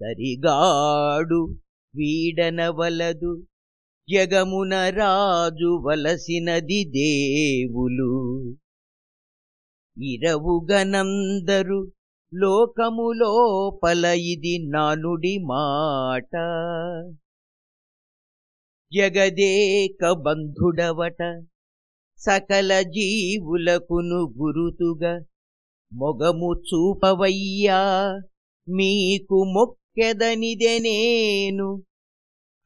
తరిగాడు వీడనవలదు. జగమున రాజు వలసినది దేవులు. ఇరవుగనందరు లోకములోపల ఇది నానుడి మాట. జగదేక బంధుడవట సకల జీవులకును గురుతుగా. మొగము చూపవయ్యా మీకు మొక్కెదనిదే నేను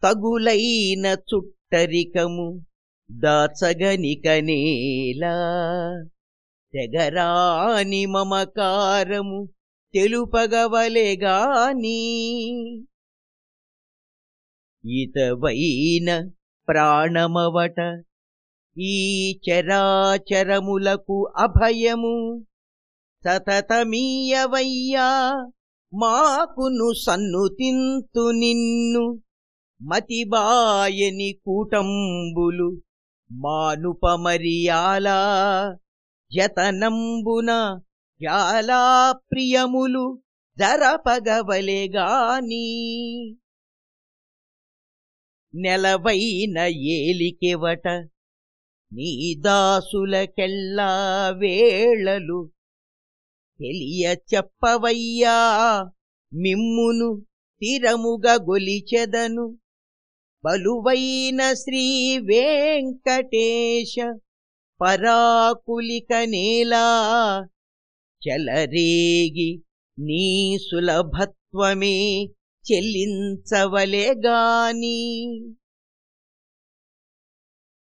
తగులైన చుట్టరికము దాచగనికనేలా తెగరాని మమకారము తెలుపగవలెగాని ఇతవైన ప్రాణమవట ఈ చరాచరములకు అభయము సతతమీయవయ్యా మాకును సన్నుతింతు నిన్ను మతిబాయని కూటంబులు మానుపమరియాలా యతనంబున చాలా ప్రియములు జరపగవలేగాని. నెలవైన ఏలికెవట నీ దాసులకెల్లా వేళలు తెలియ చెప్పవయ్యా మిమ్మును తిరముగా గొలిచెదను. బలువైన శ్రీ వెంకటేశ పరాకులిక నేలా చలరేగి నీ సులభత్వమే చెల్లించవలెగాని.